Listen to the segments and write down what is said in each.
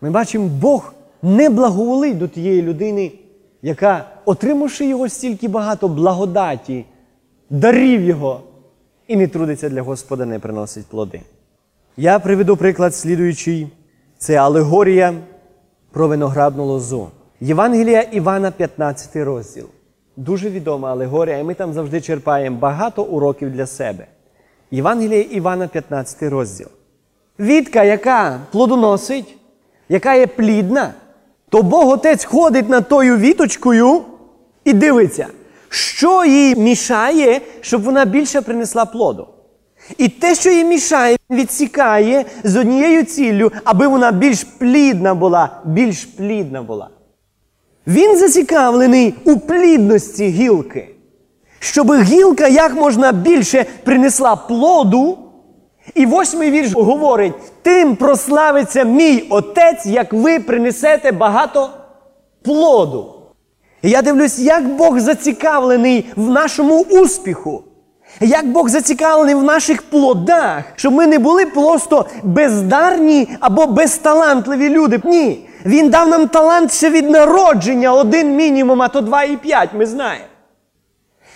Ми бачимо, Бог не благоволить до тієї людини, яка, отримавши його стільки багато благодаті, дарів його і не трудиться для Господа, не приносить плоди. Я приведу приклад слідуючий. Це алегорія про виноградну лозу. Євангелія Івана, 15 розділ. Дуже відома алегорія, і ми там завжди черпаємо багато уроків для себе. Євангелія Івана, 15 розділ. Вітка, яка плодоносить, яка є плідна, то Бог Отець ходить над тою віточкою і дивиться, що їй мішає, щоб вона більше принесла плоду. І те, що їй мішає, відсікає з однією ціллю, аби вона більш плідна була, більш плідна була. Він зацікавлений у плідності гілки, щоб гілка як можна більше принесла плоду. І восьмий вірш говорить: тим прославиться мій отець, як ви принесете багато плоду. І я дивлюсь, як Бог зацікавлений в нашому успіху. Як Бог зацікавлений в наших плодах, щоб ми не були просто бездарні або безталантливі люди. Ні. Він дав нам талант ще від народження, один мінімум, а то два і п'ять, ми знаємо.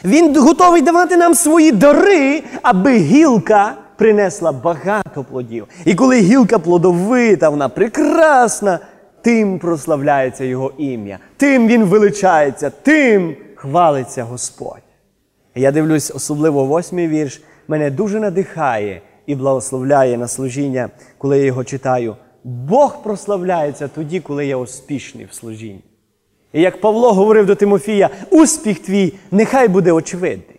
Він готовий давати нам свої дари, аби гілка принесла багато плодів. І коли гілка плодовита, вона прекрасна, тим прославляється Його ім'я, тим він величається, тим хвалиться Господь. Я дивлюсь, особливо восьмий вірш, мене дуже надихає і благословляє на служіння, коли я його читаю. Бог прославляється тоді, коли я успішний в служінні. І як Павло говорив до Тимофія, успіх твій нехай буде очевидний.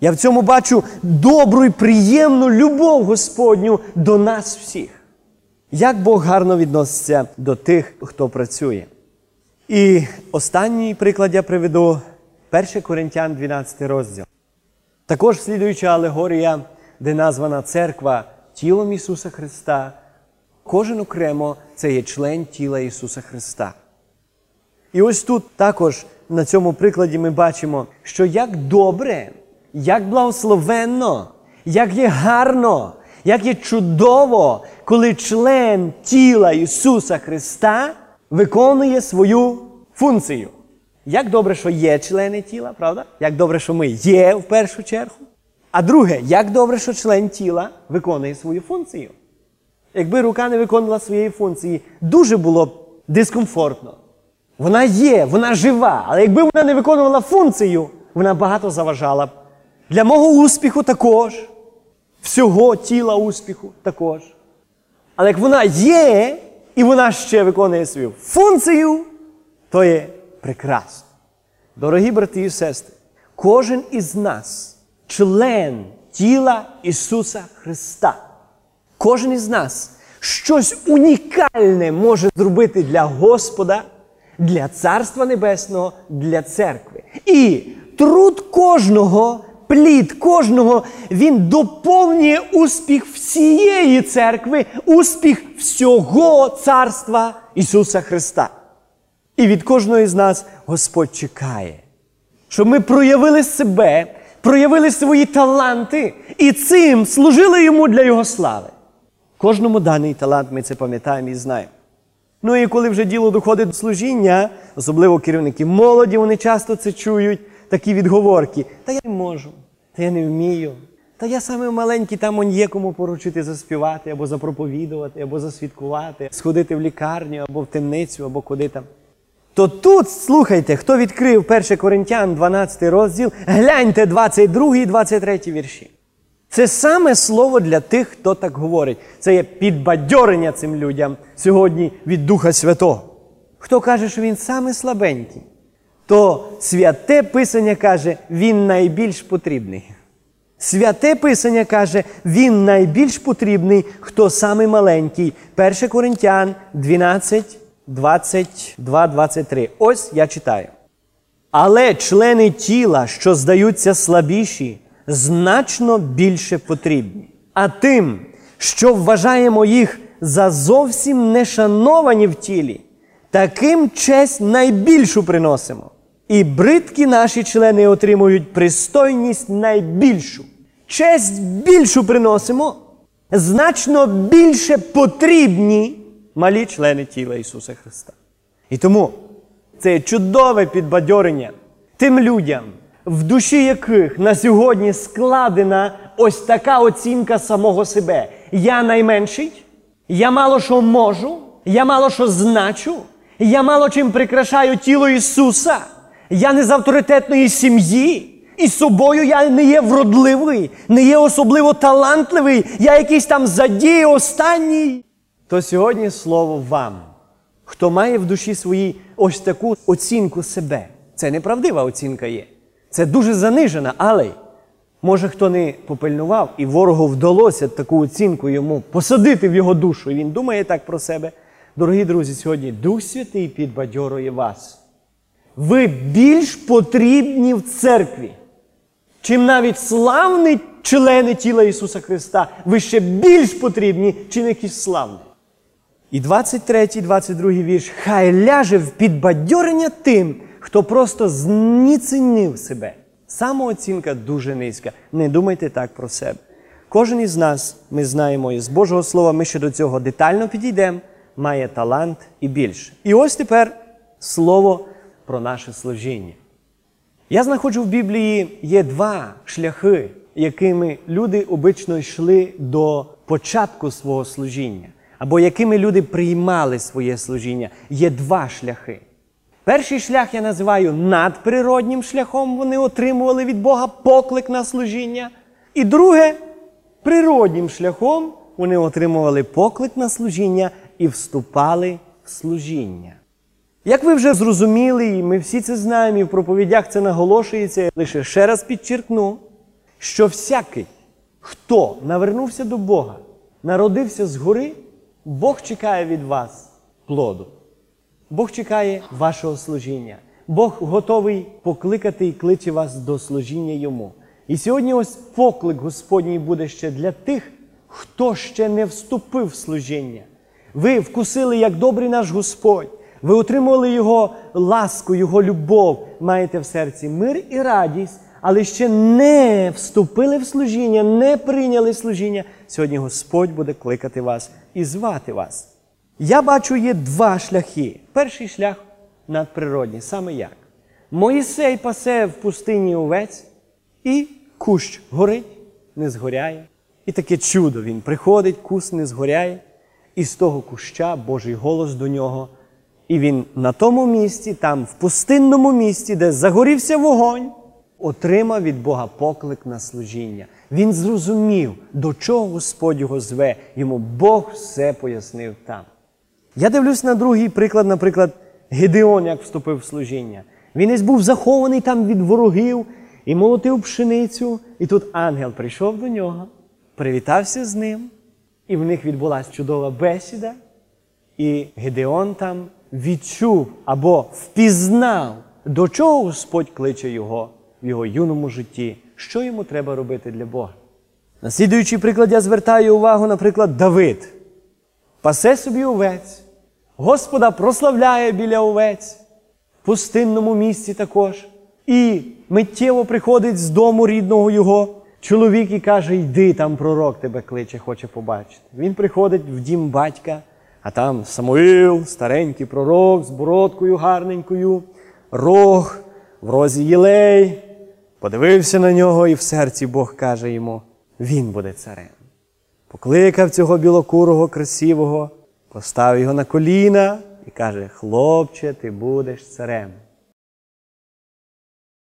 Я в цьому бачу добру і приємну любов Господню до нас всіх. Як Бог гарно відноситься до тих, хто працює. І останній приклад я приведу 1 Коринтян 12 розділ. Також слідуюча алегорія, де названа церква тілом Ісуса Христа. Кожен окремо це є член тіла Ісуса Христа. І ось тут також на цьому прикладі ми бачимо, що як добре, як благословенно, як є гарно, як є чудово, коли член тіла Ісуса Христа виконує свою функцію. Як добре, що є члени тіла, правда? Як добре, що ми є в першу чергу. А друге, як добре, що член тіла виконує свою функцію. Якби рука не виконувала своєї функції, дуже було б дискомфортно. Вона є, вона жива, але якби вона не виконувала функцію, вона багато заважала б. Для мого успіху також, всього тіла успіху також. Але як вона є, і вона ще виконує свою функцію, то є прекрасно. Дорогі брати і сестри, кожен із нас член тіла Ісуса Христа. Кожен із нас щось унікальне може зробити для Господа, для Царства Небесного, для церкви. І труд кожного, плід кожного, він доповнює успіх всієї церкви, успіх всього Царства Ісуса Христа. І від кожного з нас Господь чекає, щоб ми проявили себе, проявили свої таланти і цим служили йому для Його слави. Кожному даний талант ми це пам'ятаємо і знаємо. Ну і коли вже діло доходить до служіння, особливо керівники молоді, вони часто це чують, такі відговорки. Та я не можу, та я не вмію. Та я саме маленький, там он є кому поручити заспівати, або запроповідувати, або засвідкувати, сходити в лікарню, або в темницю, або куди там. То тут, слухайте, хто відкрив 1 Коринтян 12 розділ, гляньте 22 і 23 вірші. Це саме слово для тих, хто так говорить. Це є підбадьорення цим людям сьогодні від Духа Святого. Хто каже, що він саме слабенький, то святе Писання каже, він найбільш потрібний. Святе Писання каже, він найбільш потрібний, хто саме маленький. 1 Коринтян 12, 22, 23. Ось я читаю. Але члени тіла, що здаються слабіші, значно більше потрібні. А тим, що вважаємо їх за зовсім нешановані в тілі, таким честь найбільшу приносимо. І бридкі наші члени отримують пристойність найбільшу. Честь більшу приносимо, значно більше потрібні малі члени тіла Ісуса Христа. І тому це чудове підбадьорення тим людям, в душі яких на сьогодні складена ось така оцінка самого себе. Я найменший, я мало що можу, я мало що значу, я мало чим прикрашаю тіло Ісуса, я не з авторитетної сім'ї. І собою я не є вродливий, не є особливо талантливий, я якийсь там задій останній. То сьогодні слово вам, хто має в душі своїй ось таку оцінку себе. Це неправдива оцінка є. Це дуже занижена, але може хто не попильнував, і ворогу вдалося таку оцінку йому посадити в його душу. І він думає так про себе. Дорогі друзі, сьогодні Дух Святий підбадьорує вас. Ви більш потрібні в церкві, чим навіть славні члени тіла Ісуса Христа. Ви ще більш потрібні, чим якісь славні. І 23, 22 вірш. Хай ляже в підбадьорення тим, хто просто зніцінив себе. Самооцінка дуже низька. Не думайте так про себе. Кожен із нас, ми знаємо із Божого Слова, ми ще до цього детально підійдемо, має талант і більше. І ось тепер слово про наше служіння. Я знаходжу в Біблії є два шляхи, якими люди обично йшли до початку свого служіння, або якими люди приймали своє служіння. Є два шляхи. Перший шлях я називаю надприроднім шляхом. Вони отримували від Бога поклик на служіння. І друге, природнім шляхом вони отримували поклик на служіння і вступали в служіння. Як ви вже зрозуміли, і ми всі це знаємо, і в проповідях це наголошується, я лише ще раз підчеркну, що всякий, хто навернувся до Бога, народився згори, Бог чекає від вас плоду. Бог чекає вашого служіння. Бог готовий покликати і кличе вас до служіння Йому. І сьогодні ось поклик Господній буде ще для тих, хто ще не вступив в служіння. Ви вкусили, як добрий наш Господь. Ви отримали Його ласку, Його любов, маєте в серці мир і радість, але ще не вступили в служіння, не прийняли служіння. Сьогодні Господь буде кликати вас і звати вас. Я бачу, є два шляхи. Перший шлях надприродній, саме як. Моїсей пасе в пустині овець, і кущ горить, не згоряє. І таке чудо він приходить, кус не згоряє, і з того куща Божий голос до нього. І він на тому місці, там, в пустинному місці, де загорівся вогонь, отримав від Бога поклик на служіння. Він зрозумів, до чого Господь його зве. Йому Бог все пояснив там. Я дивлюсь на другий приклад, наприклад, Гедеон, як вступив в служіння. Він ось був захований там від ворогів і молотив пшеницю. І тут ангел прийшов до нього, привітався з ним, і в них відбулася чудова бесіда. І Гедеон там відчув або впізнав, до чого Господь кличе його в його юному житті, що йому треба робити для Бога. На слідуючий приклад я звертаю увагу, наприклад, Давид. Пасе собі овець, Господа прославляє біля овець, в пустинному місці також. І миттєво приходить з дому рідного його чоловік і каже: Йди, там пророк тебе кличе, хоче побачити. Він приходить в дім батька, а там Самуїл, старенький пророк з бородкою гарненькою, рог, в розі єлей. Подивився на нього, і в серці Бог каже йому: Він буде царем. Покликав цього білокурого, красивого, поставив його на коліна і каже: Хлопче, ти будеш царем.